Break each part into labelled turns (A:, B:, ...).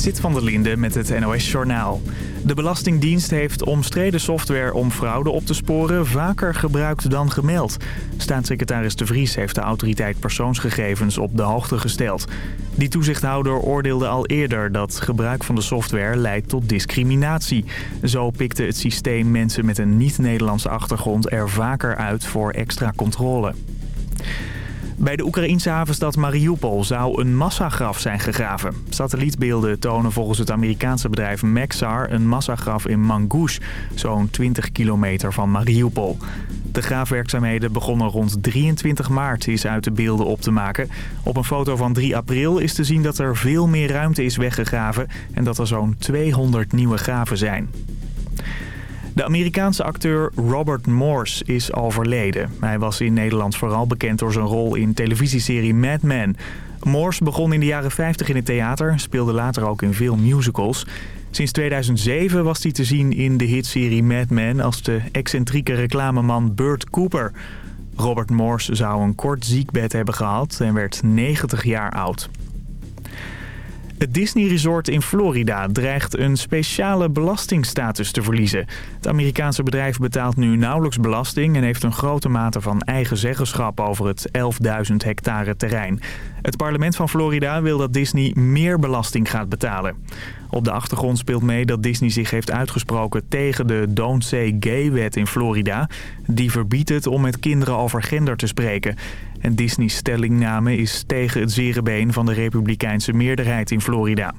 A: Zit van der Linde met het NOS-journaal. De Belastingdienst heeft omstreden software om fraude op te sporen vaker gebruikt dan gemeld. Staatssecretaris De Vries heeft de autoriteit persoonsgegevens op de hoogte gesteld. Die toezichthouder oordeelde al eerder dat gebruik van de software leidt tot discriminatie. Zo pikte het systeem mensen met een niet-Nederlandse achtergrond er vaker uit voor extra controle. Bij de Oekraïense havenstad Mariupol zou een massagraf zijn gegraven. Satellietbeelden tonen volgens het Amerikaanse bedrijf Maxar een massagraf in Mangush, zo'n 20 kilometer van Mariupol. De graafwerkzaamheden begonnen rond 23 maart, is uit de beelden op te maken. Op een foto van 3 april is te zien dat er veel meer ruimte is weggegraven en dat er zo'n 200 nieuwe graven zijn. De Amerikaanse acteur Robert Morse is overleden. Hij was in Nederland vooral bekend door zijn rol in televisieserie Mad Men. Morse begon in de jaren 50 in het theater, speelde later ook in veel musicals. Sinds 2007 was hij te zien in de hitserie Mad Men als de excentrieke reclameman Burt Cooper. Robert Morse zou een kort ziekbed hebben gehad en werd 90 jaar oud. Het Disney Resort in Florida dreigt een speciale belastingstatus te verliezen. Het Amerikaanse bedrijf betaalt nu nauwelijks belasting... en heeft een grote mate van eigen zeggenschap over het 11.000 hectare terrein. Het parlement van Florida wil dat Disney meer belasting gaat betalen. Op de achtergrond speelt mee dat Disney zich heeft uitgesproken tegen de Don't Say Gay-wet in Florida. Die verbiedt het om met kinderen over gender te spreken. En Disney's stellingname is tegen het zere been van de republikeinse meerderheid in Florida.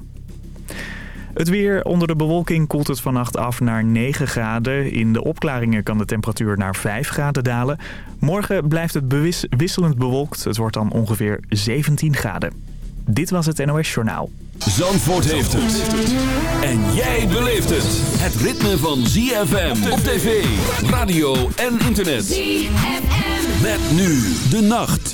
A: Het weer onder de bewolking koelt het vannacht af naar 9 graden. In de opklaringen kan de temperatuur naar 5 graden dalen. Morgen blijft het wisselend bewolkt. Het wordt dan ongeveer 17 graden. Dit was het NOS Journaal.
B: Zandvoort heeft het. En jij beleeft het. Het ritme van ZFM op tv, radio en internet. ZFM. Met nu de nacht.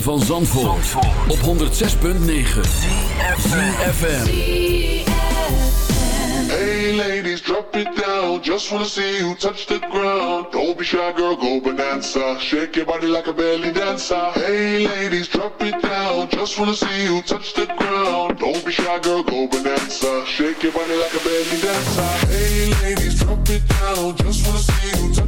C: van Zandvoort, op 106.9 FM.
D: Hey ladies, drop it down. Just wanna see who touch the ground. Don't be shy, girl, go bonanza. Shake your body like a belly dancer. Hey ladies, drop it down. Just wanna see who touch the ground. Don't be shy, girl, go bonanza. Shake your body like a belly dancer. Hey ladies, drop it down. Just wanna see who touch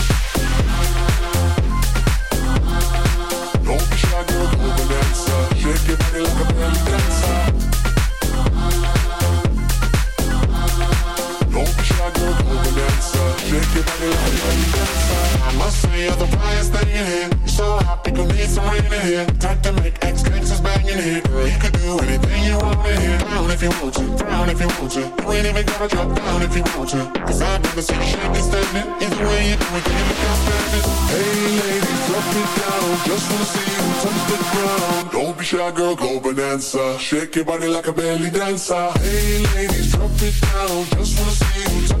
D: I must say you're the brightest thing in here. So hot, people need some rain in here. Time to make ex gangsters bang in here. Girl, you could do anything you want in here. Down if you want to, down if you want to. You ain't even gotta drop down if you want to. Cause I've never seen shaking standing. Either way you do it, can you make out standing? Hey ladies, drop it down. Just wanna see you touch the ground. Don't be shy, girl, go bonanza. Shake your body like a belly dancer. Hey ladies, drop it down. Just wanna see you touch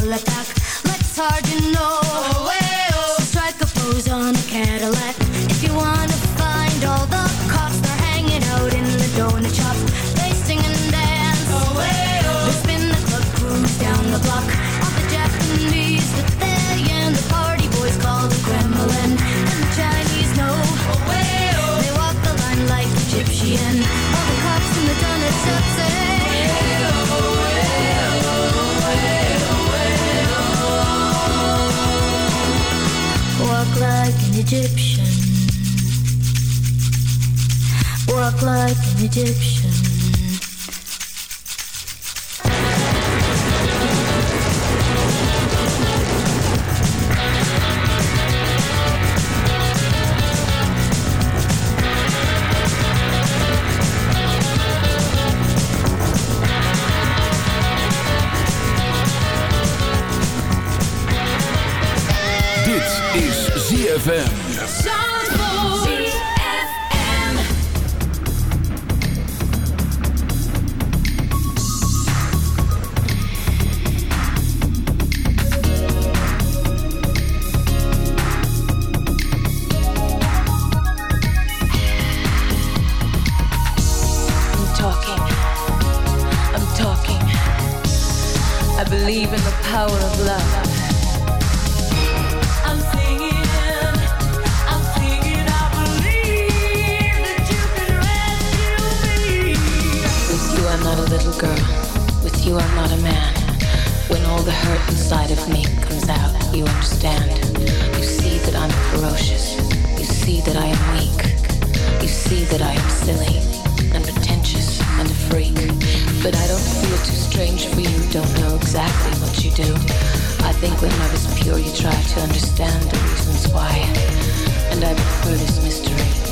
E: sola Egyptian.
F: a little girl. With you, I'm not a man. When all the hurt inside of me comes out, you understand. You see that I'm ferocious. You see that I am weak. You see that I am silly and pretentious and a freak. But I don't feel too strange for you. Don't know exactly what you do. I think when love is pure, you try to understand the reasons why. And I prefer this mystery.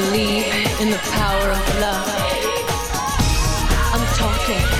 F: Believe in the power of love. I'm talking.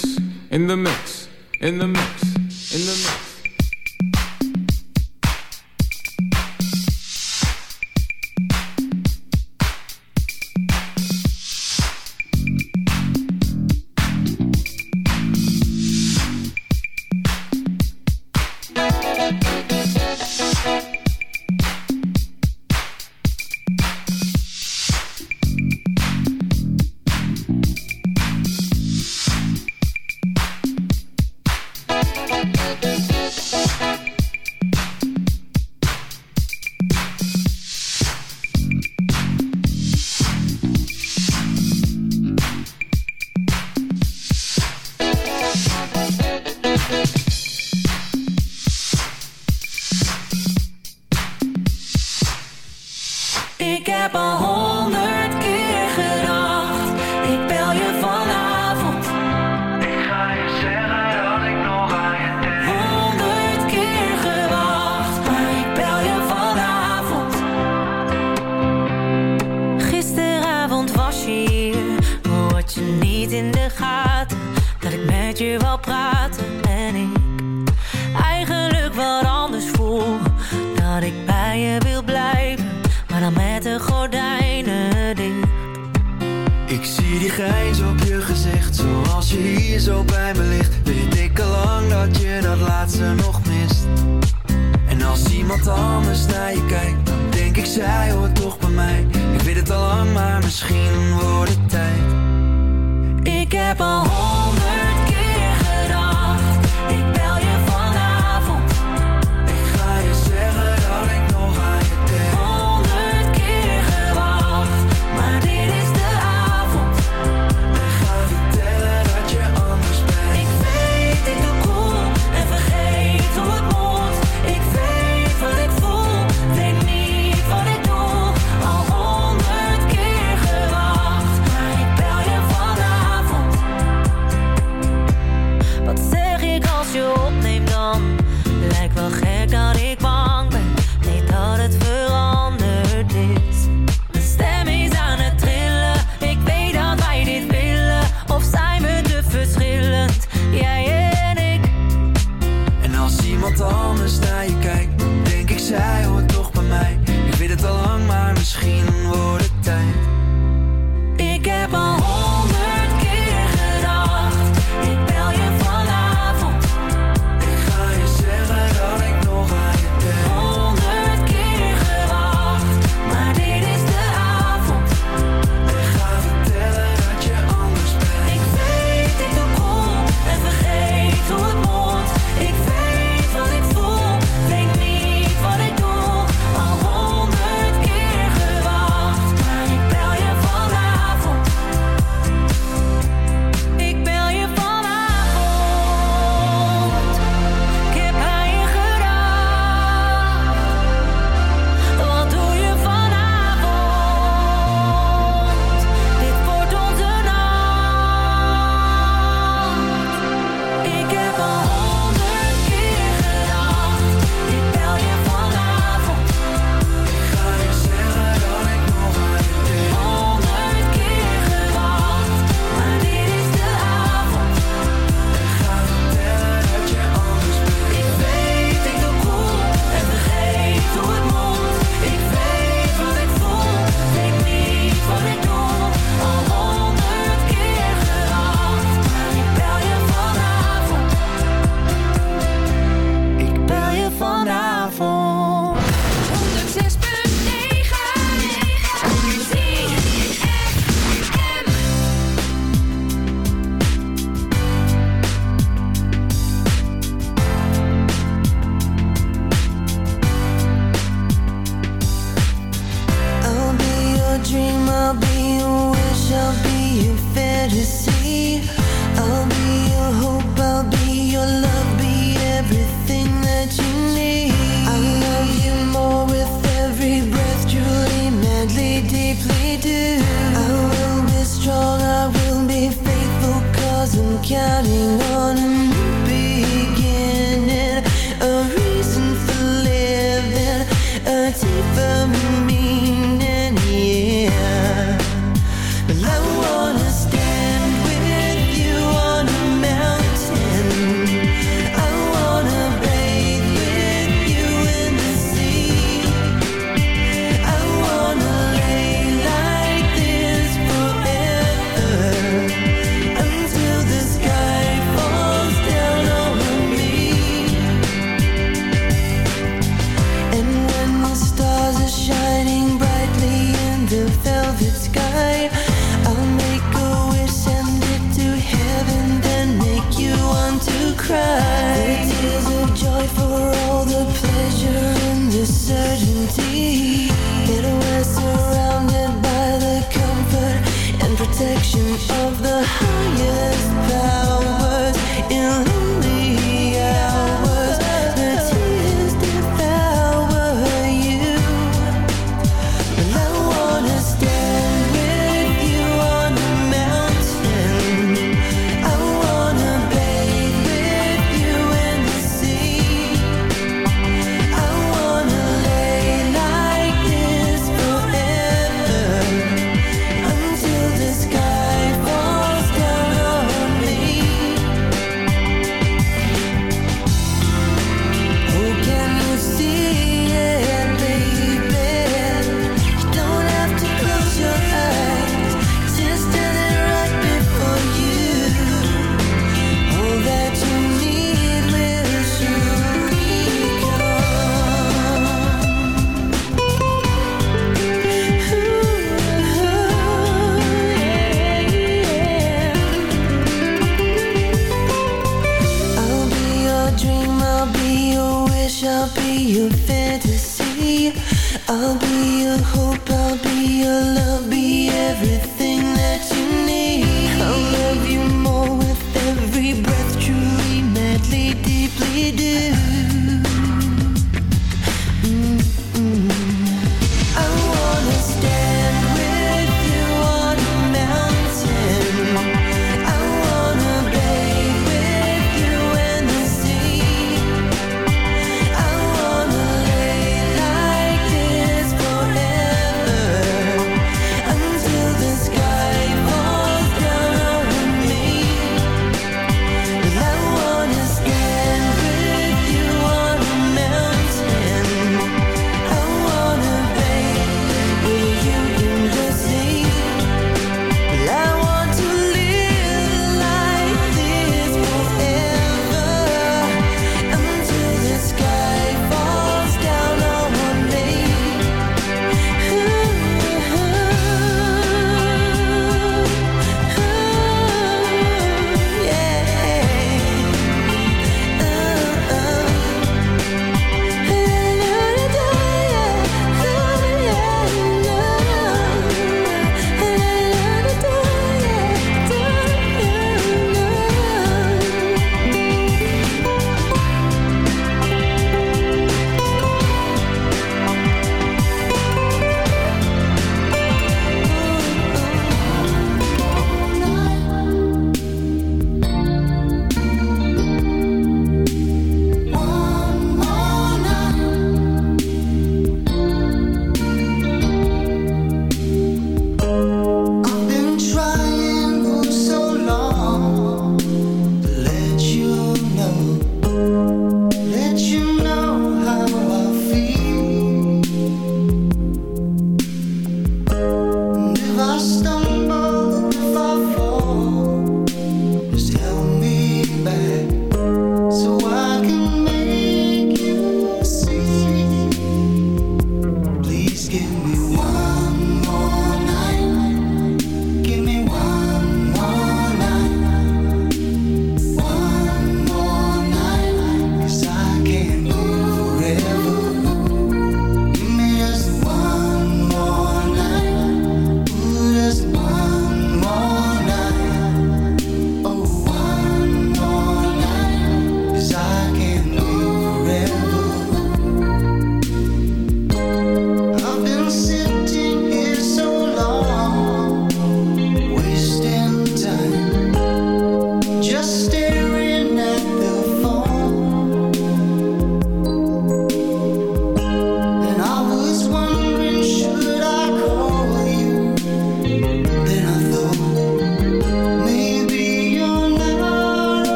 G: zij hoort toch bij mij. Ik weet het al lang, maar misschien